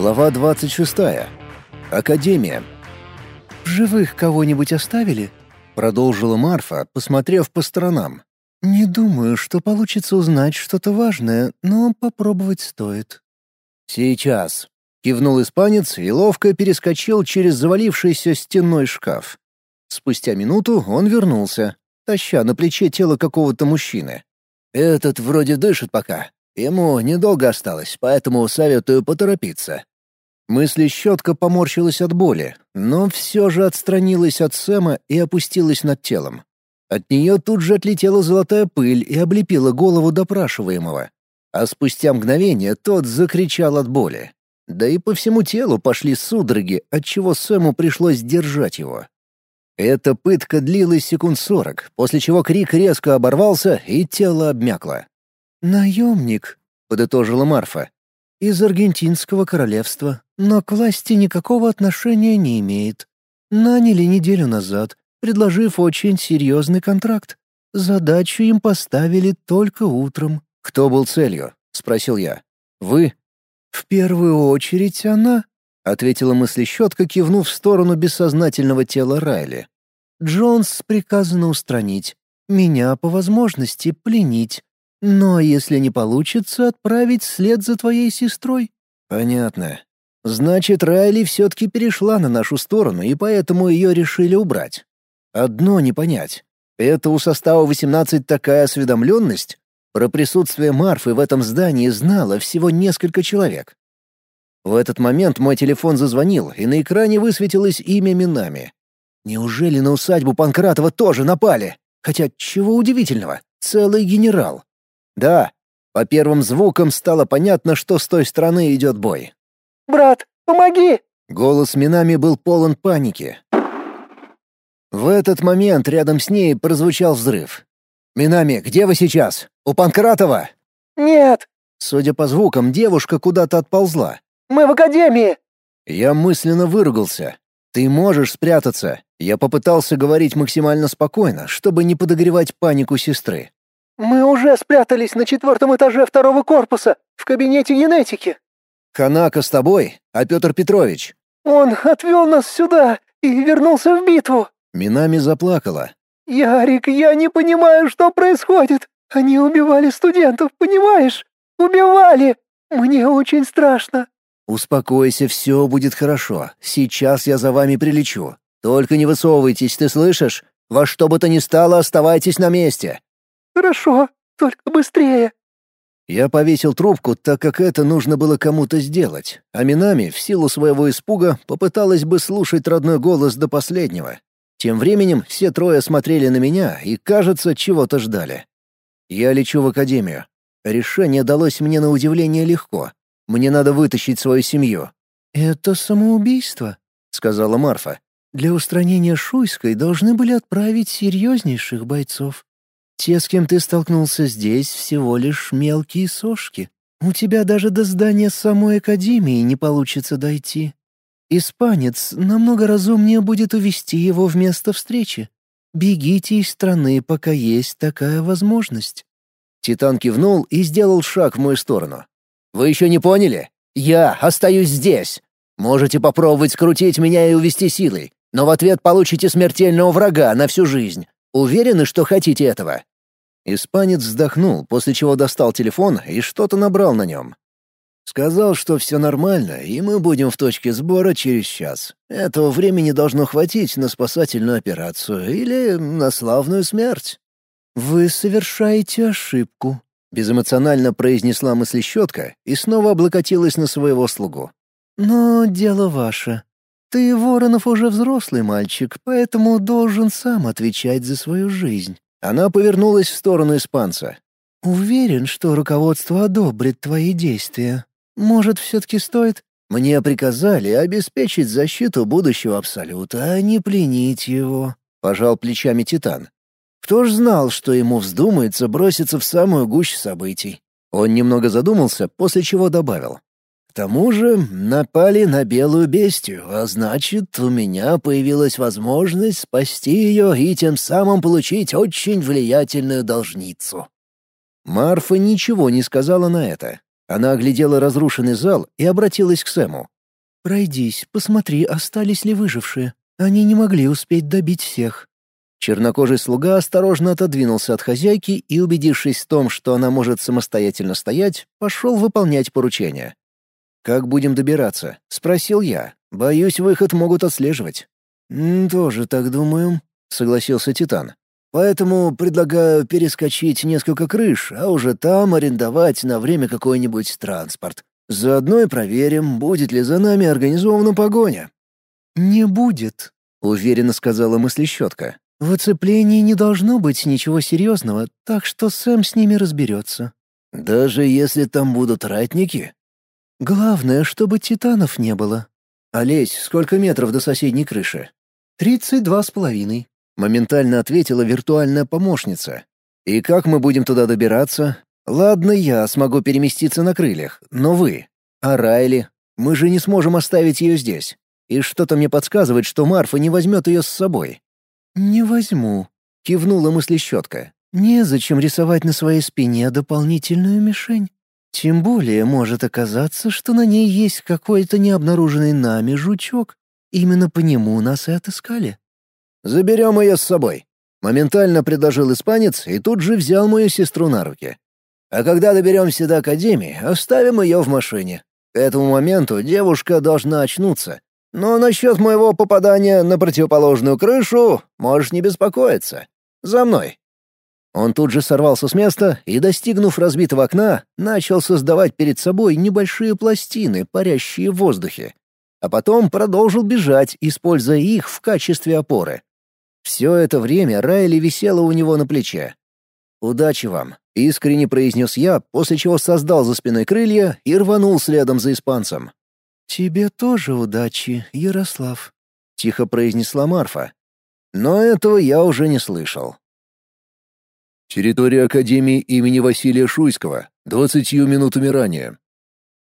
Глава 26. Академия. «В живых кого-нибудь оставили?» — продолжила Марфа, посмотрев по сторонам. «Не думаю, что получится узнать что-то важное, но попробовать стоит». «Сейчас», — кивнул испанец и ловко перескочил через завалившийся стенной шкаф. Спустя минуту он вернулся, таща на плече тело какого-то мужчины. «Этот вроде дышит пока. Ему недолго осталось, поэтому советую поторопиться». Мысли щетка поморщилась от боли, но все же отстранилась от Сэма и опустилась над телом. От нее тут же отлетела золотая пыль и облепила голову допрашиваемого. А спустя мгновение тот закричал от боли. Да и по всему телу пошли судороги, отчего Сэму пришлось держать его. Эта пытка длилась секунд сорок, после чего крик резко оборвался и тело обмякло. «Наемник», — подытожила Марфа, — «из Аргентинского королевства, но к власти никакого отношения не имеет. Наняли неделю назад, предложив очень серьезный контракт. Задачу им поставили только утром. «Кто был целью?» — спросил я. «Вы?» «В первую очередь она», — ответила мыслещетка, кивнув в сторону бессознательного тела Райли. «Джонс приказано устранить. Меня, по возможности, пленить. Но если не получится, отправить след за твоей сестрой». «Понятно. Значит, Райли все-таки перешла на нашу сторону, и поэтому ее решили убрать. Одно не понять. Это у состава 18 такая осведомленность? Про присутствие Марфы в этом здании знало всего несколько человек. В этот момент мой телефон зазвонил, и на экране высветилось имя Минами. Неужели на усадьбу Панкратова тоже напали? Хотя чего удивительного? Целый генерал. Да, по первым звукам стало понятно, что с той стороны идет бой. «Брат, помоги!» Голос Минами был полон паники. В этот момент рядом с ней прозвучал взрыв. «Минами, где вы сейчас? У Панкратова?» «Нет». Судя по звукам, девушка куда-то отползла. «Мы в академии!» Я мысленно выругался. «Ты можешь спрятаться?» Я попытался говорить максимально спокойно, чтобы не подогревать панику сестры. «Мы уже спрятались на четвертом этаже второго корпуса, в кабинете генетики». «Ханака с тобой, а Петр Петрович?» «Он отвел нас сюда и вернулся в битву». Минами заплакала. «Ярик, я не понимаю, что происходит. Они убивали студентов, понимаешь? Убивали! Мне очень страшно». «Успокойся, все будет хорошо. Сейчас я за вами прилечу. Только не высовывайтесь, ты слышишь? Во что бы то ни стало, оставайтесь на месте». «Хорошо, только быстрее». Я повесил трубку, так как это нужно было кому-то сделать, а Минами, в силу своего испуга, попыталась бы слушать родной голос до последнего. Тем временем все трое смотрели на меня и, кажется, чего-то ждали. Я лечу в академию. Решение далось мне на удивление легко. Мне надо вытащить свою семью. «Это самоубийство», — сказала Марфа. «Для устранения Шуйской должны были отправить серьезнейших бойцов. Те, с кем ты столкнулся здесь, всего лишь мелкие сошки. У тебя даже до здания самой Академии не получится дойти. Испанец намного разумнее будет увести его в место встречи. Бегите из страны, пока есть такая возможность». Титан кивнул и сделал шаг в мою сторону. «Вы еще не поняли? Я остаюсь здесь. Можете попробовать скрутить меня и увести силой, но в ответ получите смертельного врага на всю жизнь. Уверены, что хотите этого?» Испанец вздохнул, после чего достал телефон и что-то набрал на нем. Сказал, что все нормально, и мы будем в точке сбора через час. Этого времени должно хватить на спасательную операцию или на славную смерть. «Вы совершаете ошибку», — безэмоционально произнесла мыслещетка и снова облокотилась на своего слугу. «Но дело ваше. Ты, Воронов, уже взрослый мальчик, поэтому должен сам отвечать за свою жизнь. Она повернулась в сторону испанца. «Уверен, что руководство одобрит твои действия. Может, все-таки стоит...» «Мне приказали обеспечить защиту будущего Абсолюта, а не пленить его», — пожал плечами Титан. «Кто ж знал, что ему вздумается броситься в самую гущу событий?» Он немного задумался, после чего добавил. К тому же напали на белую бестию, а значит, у меня появилась возможность спасти ее и тем самым получить очень влиятельную должницу. Марфа ничего не сказала на это. Она оглядела разрушенный зал и обратилась к Сэму. «Пройдись, посмотри, остались ли выжившие. Они не могли успеть добить всех». Чернокожий слуга осторожно отодвинулся от хозяйки и, убедившись в том, что она может самостоятельно стоять, пошел выполнять поручение. «Как будем добираться?» — спросил я. «Боюсь, выход могут отслеживать». «Тоже так думаю», — согласился Титан. «Поэтому предлагаю перескочить несколько крыш, а уже там арендовать на время какой-нибудь транспорт. Заодно и проверим, будет ли за нами организована погоня». «Не будет», — уверенно сказала мыслещетка. «В оцеплении не должно быть ничего серьезного, так что Сэм с ними разберется». «Даже если там будут ратники?» «Главное, чтобы титанов не было». «Олесь, сколько метров до соседней крыши?» «Тридцать два с половиной», — моментально ответила виртуальная помощница. «И как мы будем туда добираться? Ладно, я смогу переместиться на крыльях, но вы? А Райли? Мы же не сможем оставить ее здесь. И что-то мне подсказывает, что Марфа не возьмет ее с собой». «Не возьму», — кивнула мыслещетка. «Незачем рисовать на своей спине дополнительную мишень. Тем более может оказаться, что на ней есть какой-то необнаруженный нами жучок. Именно по нему нас и отыскали». «Заберем ее с собой», — моментально предложил испанец и тут же взял мою сестру на руки. «А когда доберемся до Академии, оставим ее в машине. К этому моменту девушка должна очнуться. Но насчет моего попадания на противоположную крышу можешь не беспокоиться. За мной». Он тут же сорвался с места и, достигнув разбитого окна, начал создавать перед собой небольшие пластины, парящие в воздухе. А потом продолжил бежать, используя их в качестве опоры. Все это время Райли висела у него на плече. «Удачи вам», — искренне произнес я, после чего создал за спиной крылья и рванул следом за испанцем. «Тебе тоже удачи, Ярослав», — тихо произнесла Марфа. Но этого я уже не слышал. Территория Академии имени Василия Шуйского, двадцатью минутами ранее.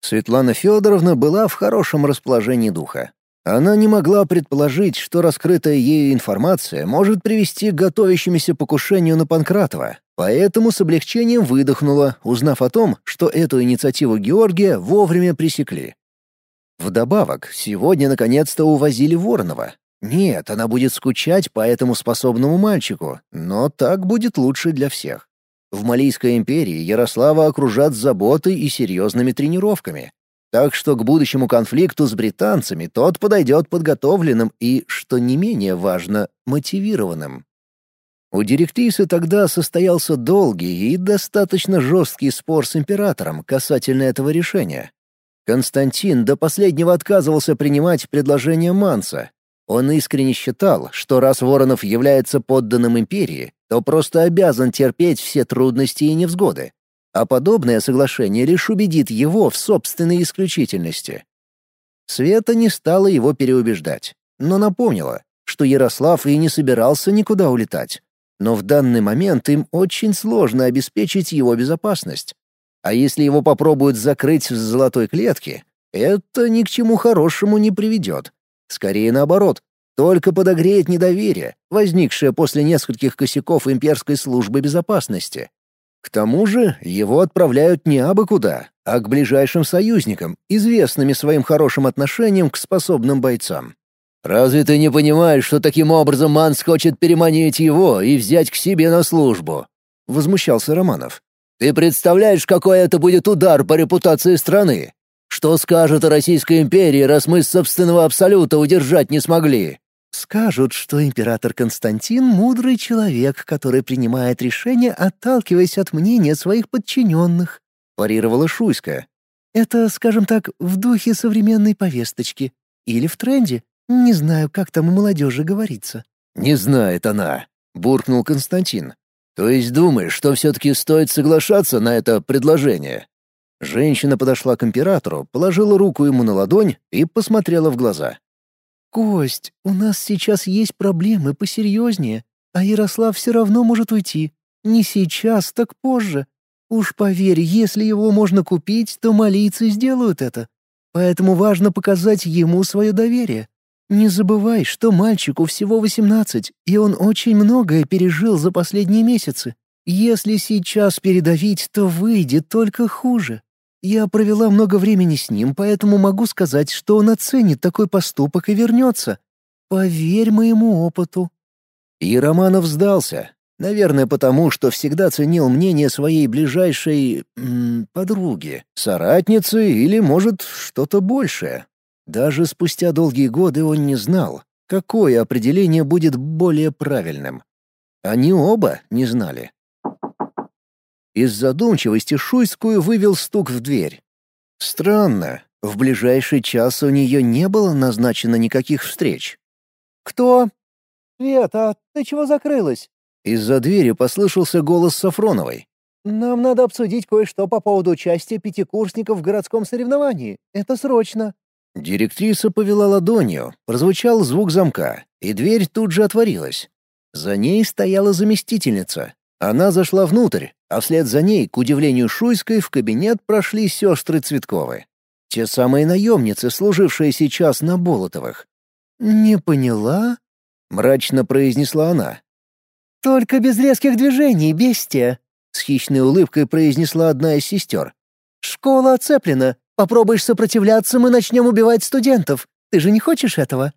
Светлана Федоровна была в хорошем расположении духа. Она не могла предположить, что раскрытая ею информация может привести к готовящемуся покушению на Панкратова, поэтому с облегчением выдохнула, узнав о том, что эту инициативу Георгия вовремя пресекли. Вдобавок, сегодня наконец-то увозили Воронова, нет, она будет скучать по этому способному мальчику, но так будет лучше для всех. В Малийской империи Ярослава окружат заботой и серьезными тренировками. Так что к будущему конфликту с британцами тот подойдет подготовленным и, что не менее важно, мотивированным. У директрисы тогда состоялся долгий и достаточно жесткий спор с императором касательно этого решения. Константин до последнего отказывался принимать предложение Манса, он искренне считал, что раз Воронов является подданным империи, то просто обязан терпеть все трудности и невзгоды. А подобное соглашение лишь убедит его в собственной исключительности. Света не стала его переубеждать, но напомнила, что Ярослав и не собирался никуда улетать. Но в данный момент им очень сложно обеспечить его безопасность. А если его попробуют закрыть в золотой клетке, это ни к чему хорошему не приведет. Скорее наоборот, только подогреет недоверие, возникшее после нескольких косяков имперской службы безопасности. К тому же его отправляют не абы куда, а к ближайшим союзникам, известными своим хорошим отношением к способным бойцам. «Разве ты не понимаешь, что таким образом Манс хочет переманить его и взять к себе на службу?» — возмущался Романов. «Ты представляешь, какой это будет удар по репутации страны? Что скажут о Российской империи, раз мы собственного абсолюта удержать не смогли?» «Скажут, что император Константин — мудрый человек, который принимает решения, отталкиваясь от мнения своих подчиненных», — парировала Шуйская. «Это, скажем так, в духе современной повесточки. Или в тренде. Не знаю, как там у молодежи говорится». «Не знает она», — буркнул Константин. «То есть думаешь, что все-таки стоит соглашаться на это предложение?» Женщина подошла к императору, положила руку ему на ладонь и посмотрела в глаза. «Кость, у нас сейчас есть проблемы посерьезнее, а Ярослав все равно может уйти. Не сейчас, так позже. Уж поверь, если его можно купить, то малийцы сделают это. Поэтому важно показать ему свое доверие. Не забывай, что мальчику всего восемнадцать, и он очень многое пережил за последние месяцы. Если сейчас передавить, то выйдет только хуже. Я провела много времени с ним, поэтому могу сказать, что он оценит такой поступок и вернется. Поверь моему опыту». И Романов сдался. Наверное, потому что всегда ценил мнение своей ближайшей... М, подруги, соратницы или, может, что-то большее. Даже спустя долгие годы он не знал, какое определение будет более правильным. Они оба не знали. Из задумчивости Шуйскую вывел стук в дверь. Странно, в ближайший час у нее не было назначено никаких встреч. «Кто?» «Света, ты чего закрылась?» Из-за двери послышался голос Сафроновой. «Нам надо обсудить кое-что по поводу участия пятикурсников в городском соревновании. Это срочно». Директриса повела ладонью, прозвучал звук замка, и дверь тут же отворилась. За ней стояла заместительница. Она зашла внутрь, а вслед за ней, к удивлению Шуйской, в кабинет прошли сестры Цветковы. Те самые наемницы, служившие сейчас на Болотовых. «Не поняла?» — мрачно произнесла она. «Только без резких движений, бестия!» — с хищной улыбкой произнесла одна из сестер. «Школа оцеплена. Попробуешь сопротивляться, мы начнем убивать студентов. Ты же не хочешь этого?»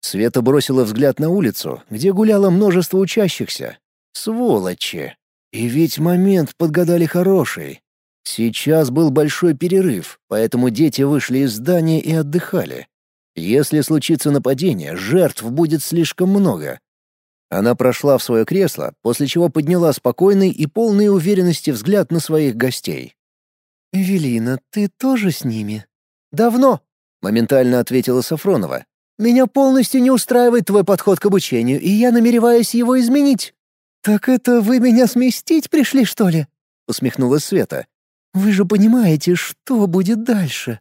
Света бросила взгляд на улицу, где гуляло множество учащихся. Сволочи! И ведь момент подгадали хороший. Сейчас был большой перерыв, поэтому дети вышли из здания и отдыхали. Если случится нападение, жертв будет слишком много. Она прошла в свое кресло, после чего подняла спокойный и полный уверенности взгляд на своих гостей. «Эвелина, ты тоже с ними?» «Давно», — моментально ответила Сафронова. «Меня полностью не устраивает твой подход к обучению, и я намереваюсь его изменить». «Так это вы меня сместить пришли, что ли?» — усмехнулась Света. «Вы же понимаете, что будет дальше?»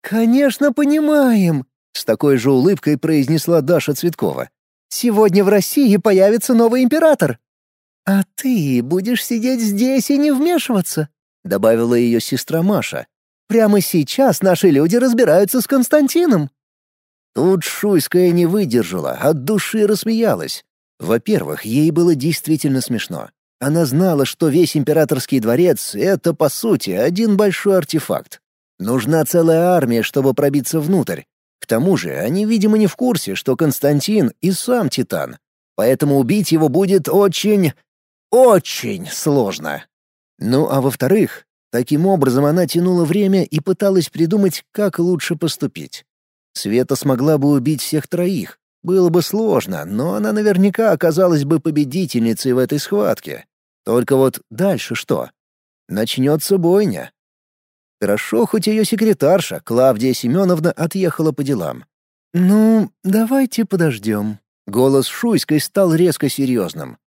«Конечно, понимаем!» — с такой же улыбкой произнесла Даша Цветкова. «Сегодня в России появится новый император!» «А ты будешь сидеть здесь и не вмешиваться?» — добавила ее сестра Маша. «Прямо сейчас наши люди разбираются с Константином». Тут Шуйская не выдержала, от души рассмеялась. Во-первых, ей было действительно смешно. Она знала, что весь императорский дворец — это, по сути, один большой артефакт. Нужна целая армия, чтобы пробиться внутрь. К тому же, они, видимо, не в курсе, что Константин и сам Титан. Поэтому убить его будет очень... очень сложно. Ну а во-вторых, таким образом она тянула время и пыталась придумать, как лучше поступить. Света смогла бы убить всех троих, было бы сложно, но она наверняка оказалась бы победительницей в этой схватке. Только вот дальше что? Начнется бойня. Хорошо, хоть ее секретарша, Клавдия Семеновна, отъехала по делам. «Ну, давайте подождем». Голос Шуйской стал резко серьезным.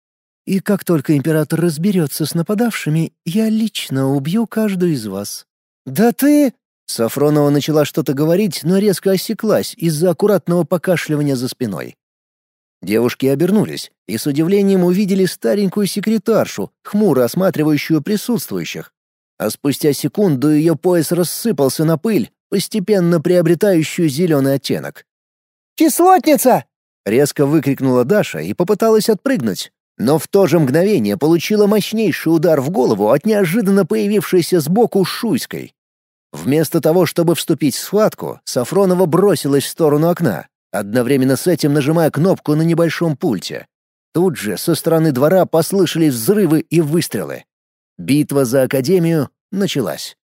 «И как только император разберется с нападавшими, я лично убью каждую из вас». «Да ты...» Сафронова начала что-то говорить, но резко осеклась из-за аккуратного покашливания за спиной. Девушки обернулись и с удивлением увидели старенькую секретаршу, хмуро осматривающую присутствующих. А спустя секунду ее пояс рассыпался на пыль, постепенно приобретающую зеленый оттенок. «Кислотница!» — резко выкрикнула Даша и попыталась отпрыгнуть, но в то же мгновение получила мощнейший удар в голову от неожиданно появившейся сбоку Шуйской. Вместо того, чтобы вступить в схватку, Сафронова бросилась в сторону окна, одновременно с этим нажимая кнопку на небольшом пульте. Тут же со стороны двора послышались взрывы и выстрелы. Битва за Академию началась.